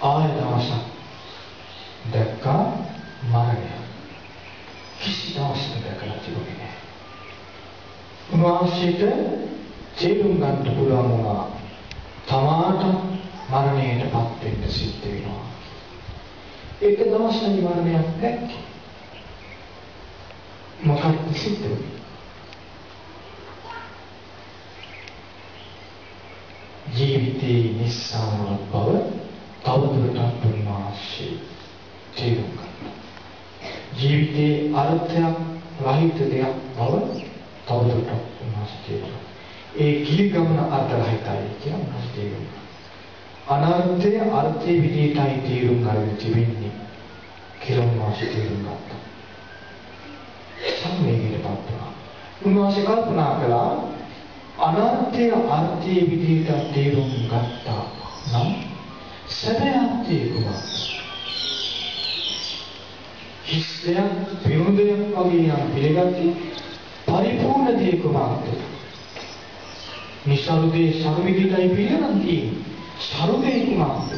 ආය දවසක් දැක්කා මරණය. කිසි දවසක දැකලා තිබුණේ නැහැ. උන්වහන්සේට තේරුම් ගන්න පුළුවන් වුණා තමාට මරණයටපත් වෙන්න සිද්ධ වෙනවා. ඒක දවසක මරණයක් දැක්කේ. මොකක්ද සිද්ධ වෙන්නේ? ජීවිතේ නිස්සාරවත් බව තවදුරටත් උන්වහන්සේ තේරුම් ගන්නවා. ජීවිතේ අර්ථයක් රහිත දෙයක් බව තවදුරටත් උන්වහන්සේ තේරුම් ඒ ගිහි ගමන අර්ථ රහිතයි කියන උන්වහන්සේ තේරුම් අනර්ථය අර්ථයේ විදිහටයි තේරුම් ගන්න තිබෙන්නේ කියලා උන්වහන්සේ තේරුම් ගත්තා. සම්මේලයටපත් වුණා. උන්වහන්සේ කල්පනා කළා අනර්ථය අර්ථයේ විදිහට තේරුම් ගත්තා නම් සැබෑ අර්ථය කුමක්ද? හිස්දයක් විමුදයක් වගේ යම් පිළිගත්තේ පරිපූර්ණ දේ කුමක්ද? නිසරුදේ සමවිදිතයි පිළිගන්න තියෙන්නේ. සරුදේ කුමක්ද?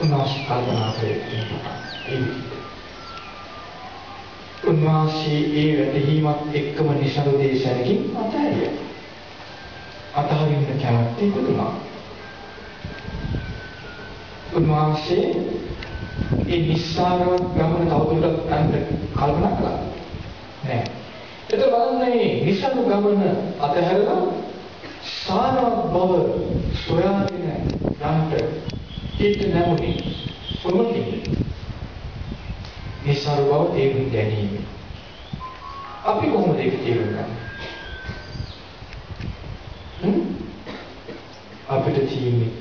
උන්වහන්සේ කල්පනා කරේ ඒ විදිහට. උන්වහන්සේ ඒ වැටහීමත් එක්කම නිසරු දේශනකින් අතහැරියා. අතහරින්න කැමැත්ත ඉපදුනා. උන්වහන්සේ ඒ නිස්සාරවත් ගමන තවදුරටත් යන්න කල්පනා කළා. නෑ. ඒක බලන්නේ නිසරු ගමන අතහැරලා සාරවත් බව සොයාගෙන යන්න හිත නැමුනේ. කොහොමද? නිස්සාර බව තේරුම් ගැනීම. අපි කොහොමද ඒක තේරුම් ගන්නේ? අපිට තියෙන්නේ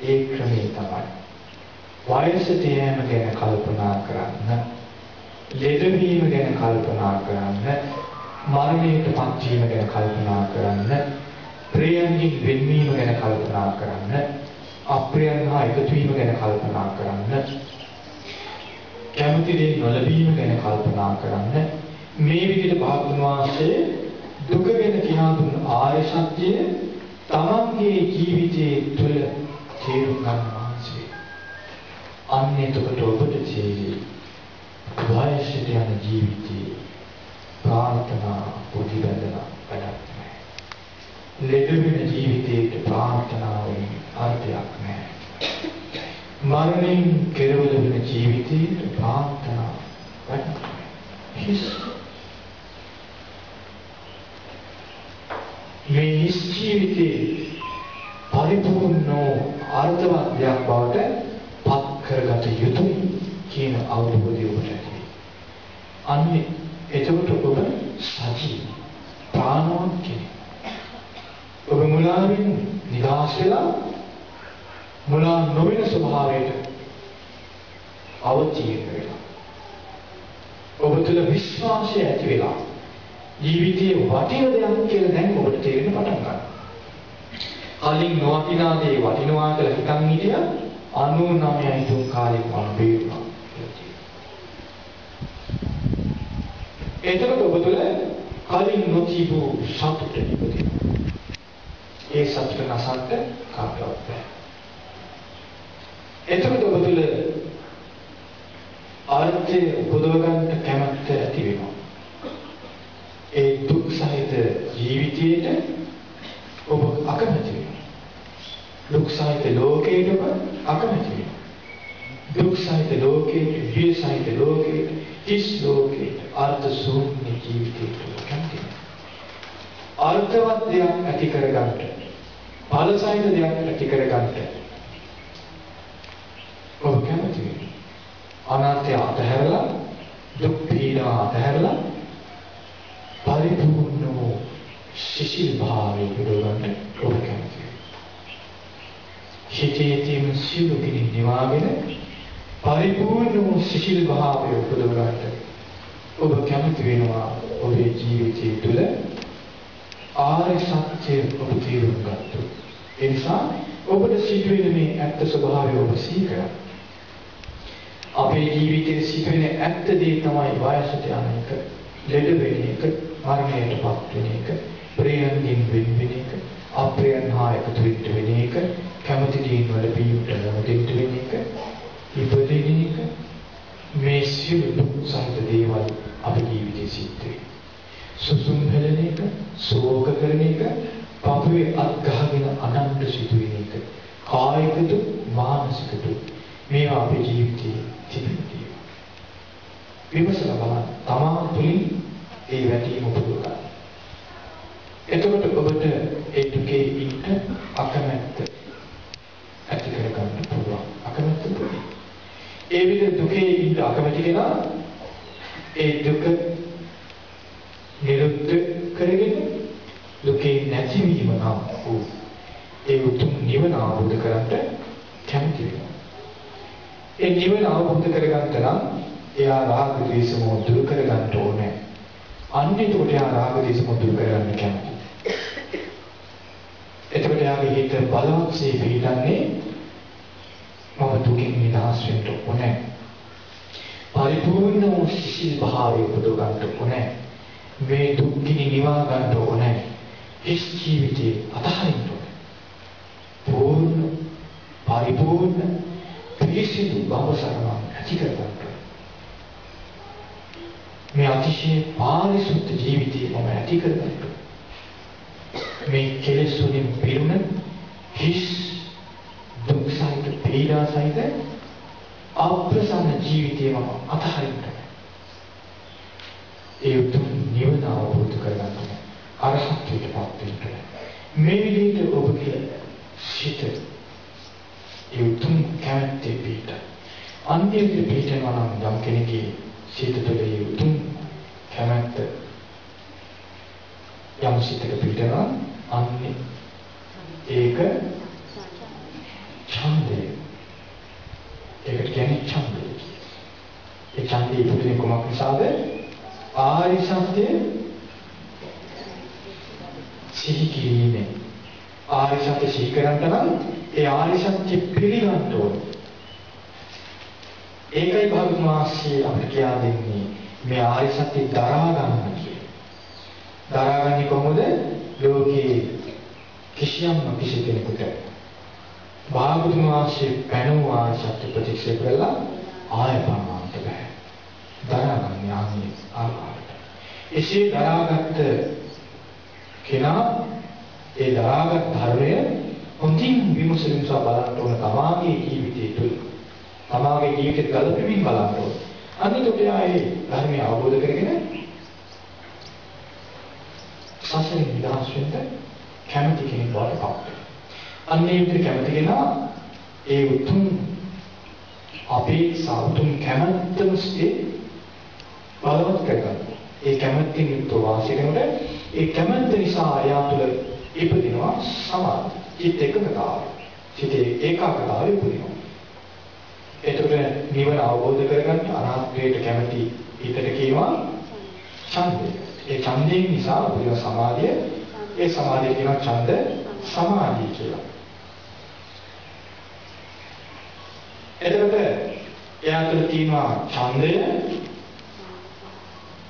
ඒ ක්‍රමේ තමයි. වයසට යෑම ගැන කල්පනා කරන්න, ලෙඩවීම ගැන කල්පනා කරන්න, මරණයට පත්වීම ගැන කල්පනා කරන්න, ප්‍රියයන්ගෙන් වෙන්වීම ගැන කල්පනා කරන්න, අප්‍රියයන් හා එකතු වීම ගැන කල්පනා කරන්න, කැමති දේ නොලැබීම ගැන කල්පනා කරන්න මේ විදිහට භාගතුන් වහන්සේ දුක ගැන කියා දුන්න ආර්ය සත්‍යය තමන්ගේ ජීවිතයේ තුළ තේරුම් ගන්න වහන්සේ. අන්න එතකොට ඔබට තේරෙයි. වයසට යන ජීවිතයේ ප්‍රාර්ථනා ප්‍රතිබඳන වැඩක් නැහැ. ලෙඩ වෙන ජීවිතයේ ප්‍රාර්ථනාවෙන් අර්ථයක් නැහැ. මරණයෙන් කෙරවල වෙන ජීවිතයේ ප්‍රාර්ථනා හිස්. මේ හිස් ජීවිතේ පරිපූර්ණ අර්ථවත් දෙයක් බවට පත් කරගත යුතුයි කියන අවබෝධය ඔබට ඇති. අන්නේ එතකොට ඔබ සජීව ප්‍රාණවත් කෙනෙක්. ඔබ මුලාවෙන් නිදහස් වෙලා මුලා නොවන ස්වභාවයට අවතීර්ණ වෙලා ඔබ තුළ විශ්වාසය ඇති වෙලා ජීවිතයේ වටින දෙයක් කියලා දැන් ඔබට තේරෙන්න පටන් ගන්නවා. කලින් නොවටිනා දේ වටිනවා කියලා හිතන් හිටියා 99යි තුන් කාලෙක මම බේරුණා. එතකොට ඔබ තුළ කලින් නොතිබූ සතුට ඉපදෙනවා. ඒ සතුට නැසන්ට කාටවත් බෑ. එතකොට ඔබ තුළ ආර්ථය උපදව ගන්න කැමැත්ත ඇති වෙනවා. ඒ දුක් සහිත ජීවිතයට ඔබ අකමැති වෙනවා. දුක් සහිත ලෝකයට ඔබ අකමැති වෙනවා. දුක් සහිත ලෝකයට, බිය සහිත ලෝකයට, හිස් ලෝකයට, අර්ථ ශූන්‍ය ජීවිතයට ඔබ කැමති වෙනවා. අර්ථවත් දෙයක් ඇති කරගන්න, ඵල සහිත දෙයක් ඇති කරගන්න ඔබ කැමති වෙන්නේ. අනාත්‍ය අතහැරලා දුක් පීඩා අතහැරලා පරිපූර්ණ වූ සිසිල් භාවයේ පිරවන්න ඔබ කැමති හිතේ තියෙන සියලු කිනි නිවාගෙන පරිපූර්ණ වූ සිසිල් භාවය උපදවගන්න ඔබ කැමති වෙනවා ඔබේ ජීවිතය තුළ ආර්ය සත්‍ය ඔබ තේරුම් ගත්තොත් ඒ නිසා ඔබට සිදුවෙන මේ ඇත්ත ස්වභාවය ඔබ සිහි කරගන්න අපේ ජීවිතයේ සිදුවෙන ඇත්ත දේ තමයි වයසට යන එක, ලෙඩ වෙන එක, මරණයටපත් වෙන එක, ප්‍රියන්ගෙන් වෙන වෙන එක, අප්‍රයන් හා එකතු වෙන්න වෙන එක, කැමති දේන් වල බීමට නොදෙන්න වෙන එක, ඉපදෙන එක මේ සියලු දුක් සහිත දේවල් අපේ ජීවිතයේ සිද්ධ වෙනවා. සුසුම් හැලෙන එක, ශෝක කරන එක, පපුවේ අත් ගහගෙන අනන්ත සිදුවෙන එක. කායික දුක්, මානසික දුක් මේවා අපේ ජීවිතයේ තිබෙනවා. විමසලා බලන්න තමා තුළින් ඒ වැටීම උපදව ගන්න. එතකොට ඔබට ඒ දුකේ ඉන්න අකමැත්ත ඇති කර ගන්න පුළුවන්. අකමැත්ත පුළුවන්. ඒ විදිහ දුකේ ඉන්න අකමැති කෙනා ඒ දුක නිරුද්ධ කරගෙන දුකේ නැතිවීම නම් වූ ඒ උතුම් නිවන අවබෝධ කරගන්න කැමති වෙනවා. ඒ නිවන අවබෝධ කරගන්න නම් එයා රාග ද්වේෂ මොහ දුරු කරගන්න ඕනේ. අන්න එතකොට එයා රාග ද්වේෂ මොහ දුරු කරගන්න කැමති. එතකොට එයාගේ හිත බලවත්සේ පිළිදන්නේ මම දුකින් නිදහස් වෙන්න ඕනේ. පරිපූර්ණ වූ සිසිල් භාවය උපදව ගන්න ඕනේ. මේ දුක්ගිනි නිවා ගන්න ඕනේ. හිස් ජීවිතේ අතහරින්න ඕනේ. පූර්ණ පරිපූර්ණ පිරිසිදු බව සරණ ඇති කරගන්න මේ අතිශය පාරිශුද්ධ ජීවිතය මම ඇති කරගන්න. මේ කෙලෙස් වලින් පිරුණ හිස් දුක් සහිත පීඩා සහිත අප්‍රසන්න ජීවිතය මම අතහරින්න. ඒ උතුම් නිවන අවබෝධ කරගන්න. අරහත්ත්වයට පත් වෙන්න. මේ විදිහට ඔබගේ සිත ඒ උතුම් කැමැත්තේ පිට. අන්තිම පිටනවා නම් යම් කෙනෙකුගේ සිත තුළ ඒ උතුම් කැමැත්ත යම් සිතක පිටනවා අන්නේ ඒක ඡන්දය ඒකට කියන්නේ ඡන්දය ඒ ඡන්දය ඉදිරියේ කොමක් නිසාද ආරි සත්‍ය සිහි කිරීමෙන් ආරි සත්‍ය සිහි කරන්ට නම් ඒ ආරි සත්‍ය පිළිගන්න ඕනේ ඒකයි භාගතුන් වහන්සේ අපිට කියා දෙන්නේ මේ ආර්ය සත්‍ය දරා ගන්න කියලා. දරාගන්නේ කොහොමද? ලෝකේ කිසියම් කිසි කෙනෙකුට භාගතුන් වහන්සේ පැනවූ ආර්ය සත්‍ය ප්‍රතික්ෂේප කළා ආය පරමාර්ථ බෑ. දරාගන්නේ ආන්නේ ආකාරයට. එසේ දරාගත්ත කෙනා ඒ දරාගත් ධර්මය හොඳින් විමසමින් බලන්න ඕන තමාගේ ජීවිතය තුළ තමාගේ ජීවිතේ ගලපෙමින් බලන්න ඕනේ. අනිත් එයා ඒ ධර්මය අවබෝධ කරගෙන සසරින් නිදහස් වෙන්න කැමති කෙනෙක් බවට පත් වෙනවා. අන්නේ විදිහට කැමති කෙනා ඒ උතුම් අපේ සාතුම් කැමැත්තම ඒ බලවත් කරගන්න. ඒ කැමැත්තෙන් යුක්ත වාසය කරනකොට ඒ කැමැත්ත නිසා එයා තුළ ඉපදිනවා සමාධි. චිත්ත එකඟතාවය. චිතේ ඒකාග්‍රතාවය උපදිනවා. එතකොට නිවන අවබෝධ කරගන්න අනාත්මයට කැමති හිතට කියනවා ඡන්දය. ඒ ඡන්දයෙන් නිසා උපදින සමාධිය ඒ සමාධිය කියනවා ඡන්ද සමාධිය කියලා. එතකොට එයා තුළ තියෙනවා ඡන්දය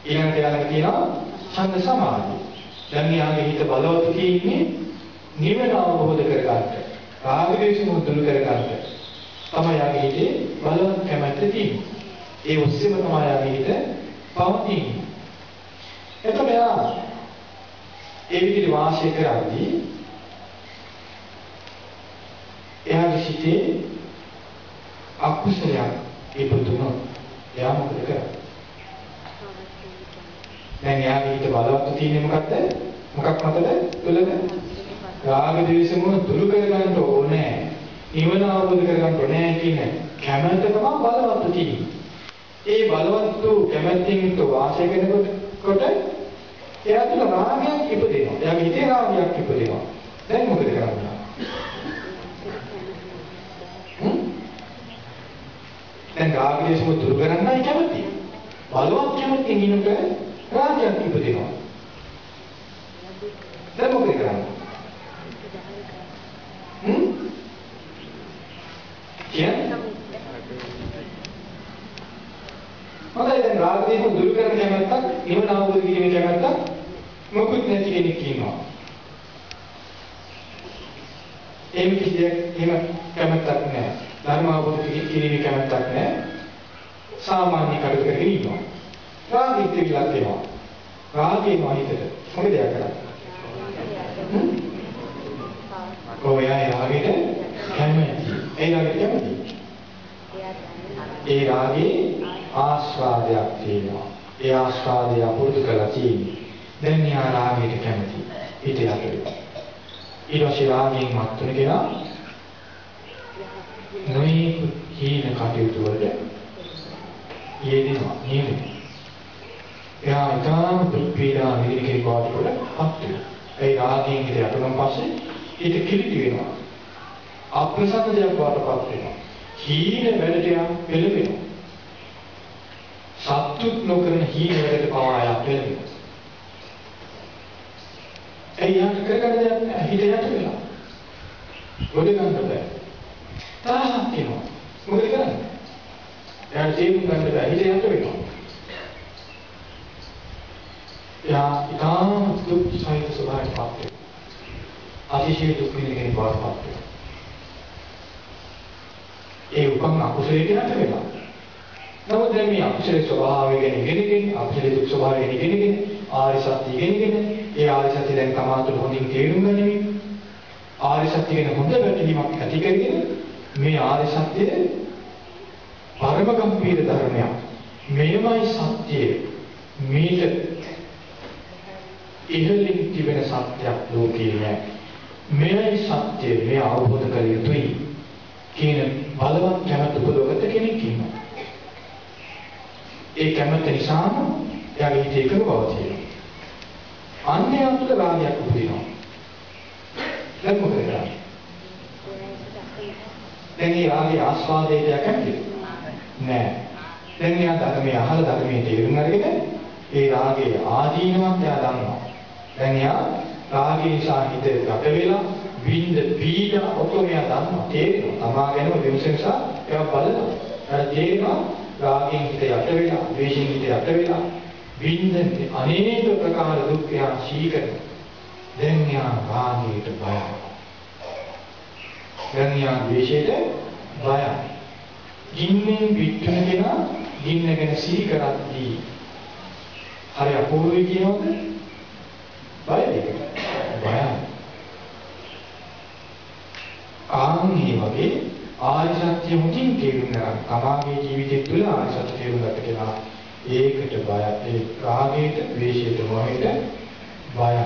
ඊළඟට එයාලට තියෙනවා ඡන්ද සමාධිය. දැන් එයාගේ හිත බලවත් තියෙන්නේ නිවන අවබෝධ කරගන්න. රාග දේශ මුදුරු කරගන්න. තමයි යාගේ හිතේ බලවත් කැමැත්ත තියෙන්නේ. ඒ ඔස්සේම තමයි යාගේ හිත පවතින්නේ. එතකොට යා ඒ විදිහට වාසය කරද්දී එයාගේ සිතේ අකුසලයක් ඉපදුනොත් එයා මොකද කරන්නේ? දැන් එයාගේ හිත බලවත් තියෙන්නේ මොකද්ද? මොකක් මතද? තුලද? රාග ද්වේෂ මොහ දුරු කරගන්න ඕනේ. නිවන අවබෝධ කරගන්න ඕනේ කියන කැමැත්ත තමයි බලවත් තියෙන්නේ. ඒ බලවත් වූ කැමැත්තෙන් යුක්ත වාසය කරනකොට එයා තුළ රාගයක් ඉපදෙනවා. එයාගේ හිතේ රාගයක් ඉපදෙනවා. දැන් මොකද කරන්නේ? හ්ම්? දැන් රාගයසම දුරු කරන්නයි කැමති. බලවත් කැමැත්තෙන් ඉන්නකොට රාගයක් ඉපදෙනවා. දැන් මොකද කරන්නේ? හ්ම්? කියන්නේ හොඳයි දැන් රාග දේශ දුරු කරන කැමැත්තක් නිවන අවබෝධ කිරීමේ කැමැත්තක් මොකුත් නැති කෙනෙක් ඉන්නවා එහෙම කිසි දෙයක් එහෙම කැමැත්තක් නැහැ. ධර්ම අවබෝධ කිරීමේ කැමැත්තක් නැහැ. සාමාන්‍ය කටයුතු කරගෙන ඉන්නවා. රාගිත විලක් වෙනවා. රාගේ මහිතට මොකද දෙයක් කරන්නේ? ඔයා රාගෙට කැමති. ඒ රාගෙට කැමති. ඒ රාගේ ආස්වාදයක් තියෙනවා. ඒ ආස්වාදය පුරුදු කරලා තියෙන්නේ. දැන් යා රාගයට කැමති. හිත යටට. ඊට පස්සේ රාගයෙන් මත් වෙන කෙනා නොයේ කීන කටයුතු වලට යෙදෙනවා නේද? එයා ඊටාම පීඩා නිදින කෙනෙක් වාට කොට හත් වෙනවා. ඒ රාගයෙන් හිත යටුනන් පස්සේ හිත කිලිටි වෙනවා. අප්‍රසන්න දෙයක් වාටපත් වෙනවා. හීන වැඩට යා පෙළඹෙනවා. සත්‍තුත් නොකරන හීන වැඩට පවා යා පෙළඹෙනවා. එයාට කරගන්න දෙයක් නැහැ හිත යට වෙලා. ගොඩ ගන්න බෑ. තරහක් එනවා. මොකද කරන්නේ? එයාට තේරුම් ගන්න බෑ හිත යට වෙනවා. එයා ඊටාම දුක් සහිත ස්වභාවයට පත් වෙනවා. අතිශය දුක් විඳින කෙනෙක් බවට පත් වෙනවා. ඒ උපන් අකුසලයට යට වෙනවා. නමුත් දැන් මේ අකුසලේ ස්වභාවය ගැන ඉගෙනගෙන අකුසලේ දුක් ස්වභාවය ගැන ඉගෙනගෙන ආරි සත්‍ය ඉගෙනගෙන ඒ ආරි සත්‍ය දැන් තමා තුළ හොඳින් තේරුම් ගනිමින් ආරි සත්‍ය ගැන හොඳ වැටහීමක් ඇති කරගෙන මේ ආරි සත්‍යය පරම ගම්භීර ධර්මයක්. මෙයමයි සත්‍යය. මේක ඉහළින් තිබෙන සත්‍යයක් ලෝකේ නෑ. මෙයයි සත්‍යය මේ අවබෝධ කර යුතුයි කියන බලවත් කැමැත්ත උපදවගත්ත කෙනෙක් ඉන්නවා. ඒ කැමැත්ත නිසාම එයාගේ හිතේ එකම බව තියෙනවා. අන්‍ය අතුල රාගයක් උපදිනවා. දැන් මොකද කරන්නේ? දැන් මේ රාගයේ ආස්වාදයට කැමතිද? නෑ. දැන් එයා ධර්මයේ අහලා ධර්මයේ තේරුම් අරගෙන ඒ රාගයේ ආදීනවත් එයා දන්නවා. දැන් එයා රාගය නිසා හිත ගත වෙලා විඳ පීඩා ඔක්කොම එයා දන්නවා. තේරෙනවා. තමා ගැනම විමසන නිසා එයා බලනවා. එයා තේරෙනවා රාගයෙන් හිත යට වෙලා, ද්වේෂයෙන් හිත යට වෙලා විඳින්නේ අනේක ප්‍රකාර දුක් එයා සීකරන. දැන් එයා රාගයට බයයි. දැන් එයා ද්වේෂයට බයයි. ගින්නෙන් පිටුන කෙනා ගින්න ගැන සිහි කරද්දී හරි අපූර්වයි කියනවද? බයයි. බයයි. ආන්හි වගේ ආර්ය සත්‍ය මුකින් තේරුම් ගන්න. තමාගේ ජීවිතය තුළ ආර්ය සත්‍ය තේරුම් ගන්න කෙනා ඒකට බය ඒ රාගයට, ද්වේෂයට, මොහයට බයයි.